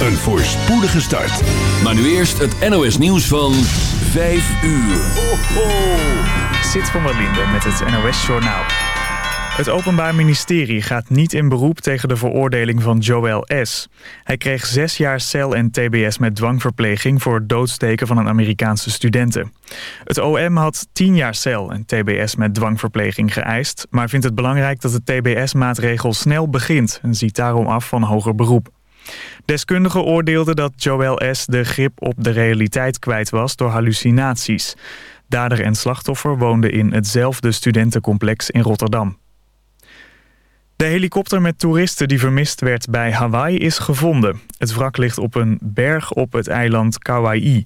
een voorspoedige start. Maar nu eerst het NOS nieuws van 5 uur. Ho, ho. Zit van der Linde met het NOS Journaal. Het Openbaar Ministerie gaat niet in beroep tegen de veroordeling van Joel S. Hij kreeg zes jaar cel en tbs met dwangverpleging... voor het doodsteken van een Amerikaanse studenten. Het OM had tien jaar cel en tbs met dwangverpleging geëist... maar vindt het belangrijk dat de tbs-maatregel snel begint... en ziet daarom af van hoger beroep. Deskundigen oordeelden dat Joel S. de grip op de realiteit kwijt was door hallucinaties. Dader en slachtoffer woonden in hetzelfde studentencomplex in Rotterdam. De helikopter met toeristen die vermist werd bij Hawaii is gevonden. Het wrak ligt op een berg op het eiland Kauai.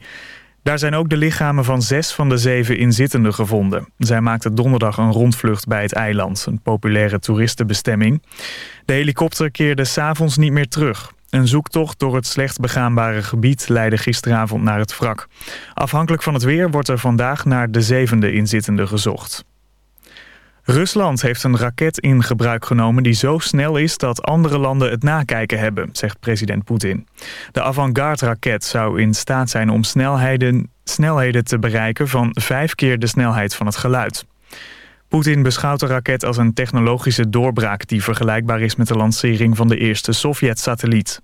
Daar zijn ook de lichamen van zes van de zeven inzittenden gevonden. Zij maakten donderdag een rondvlucht bij het eiland, een populaire toeristenbestemming. De helikopter keerde s'avonds niet meer terug. Een zoektocht door het slecht begaanbare gebied leidde gisteravond naar het wrak. Afhankelijk van het weer wordt er vandaag naar de zevende inzittende gezocht. Rusland heeft een raket in gebruik genomen die zo snel is dat andere landen het nakijken hebben, zegt president Poetin. De Avangard-raket zou in staat zijn om snelheden, snelheden te bereiken van vijf keer de snelheid van het geluid. Poetin beschouwt de raket als een technologische doorbraak die vergelijkbaar is met de lancering van de eerste Sovjet-satelliet.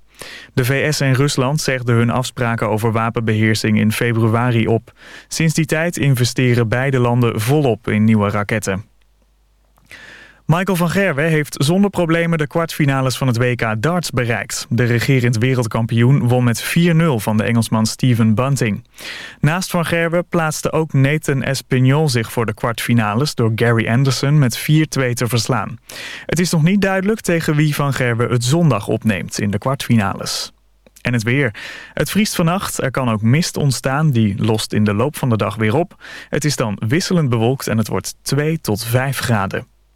De VS en Rusland zegden hun afspraken over wapenbeheersing in februari op. Sinds die tijd investeren beide landen volop in nieuwe raketten. Michael van Gerwen heeft zonder problemen de kwartfinales van het WK darts bereikt. De regerend wereldkampioen won met 4-0 van de Engelsman Steven Bunting. Naast van Gerwen plaatste ook Nathan Espinol zich voor de kwartfinales... door Gary Anderson met 4-2 te verslaan. Het is nog niet duidelijk tegen wie van Gerwen het zondag opneemt in de kwartfinales. En het weer. Het vriest vannacht. Er kan ook mist ontstaan. Die lost in de loop van de dag weer op. Het is dan wisselend bewolkt en het wordt 2 tot 5 graden.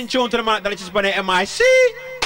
in tune to the man that is just Bonnet MIC.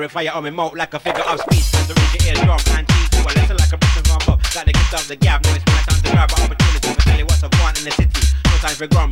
clearing fire on me mouth like a figure of speech. Cause the rigid eardrum and teeth, a lesson like a bitch from above. Gotta get up the gap, now it's my time to grab an opportunity to tell you what's I want in the city. No time for grumble.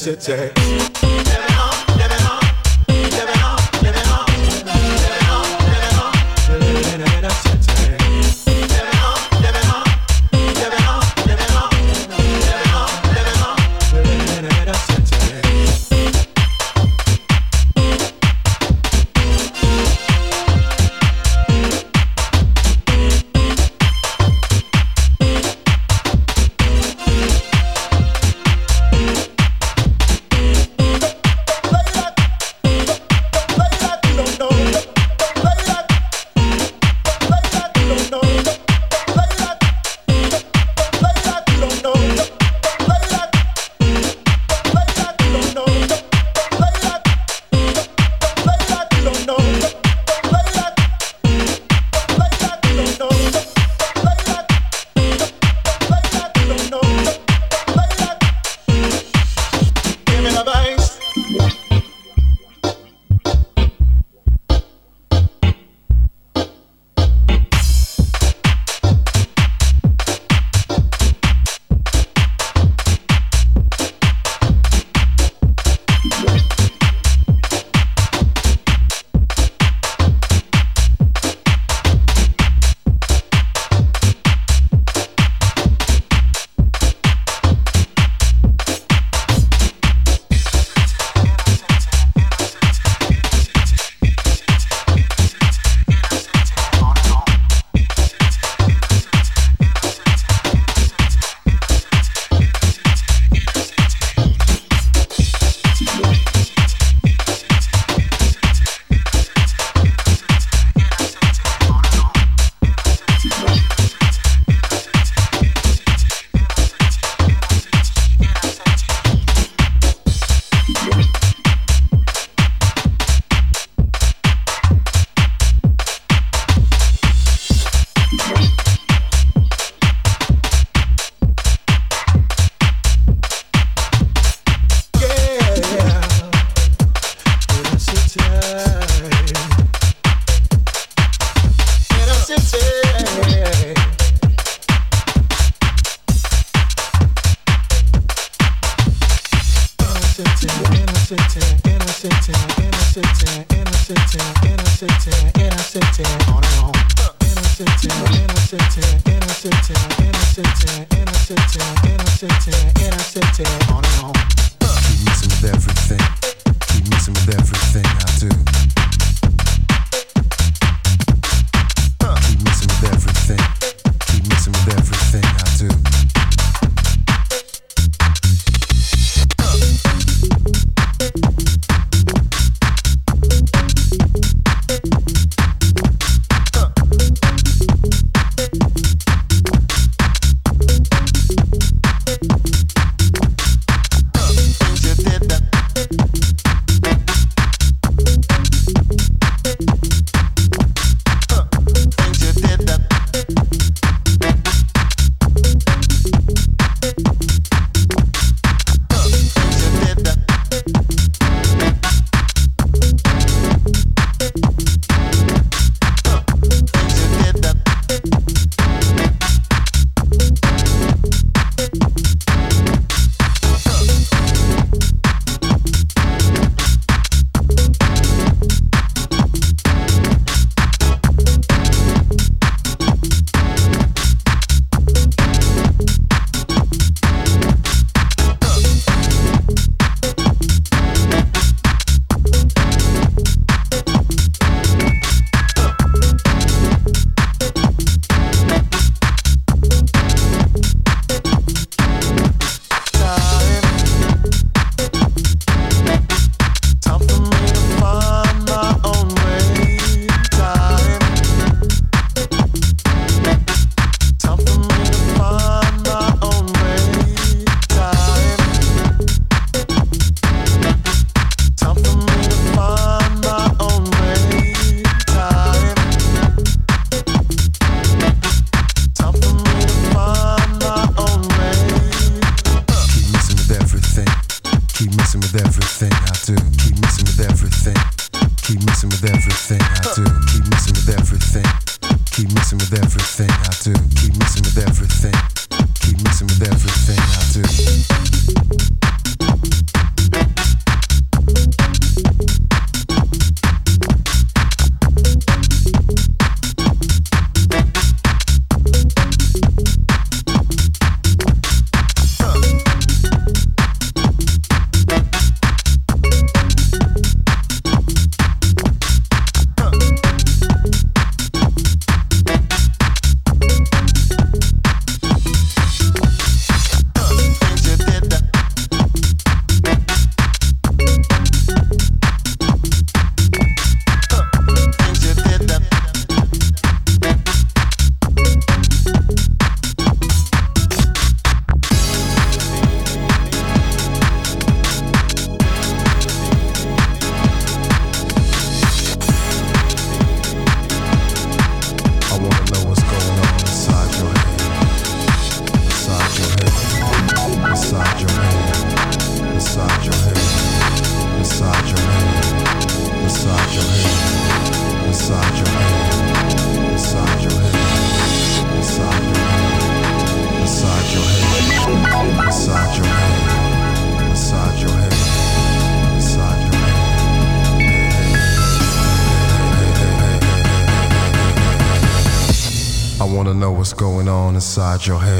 city. your head.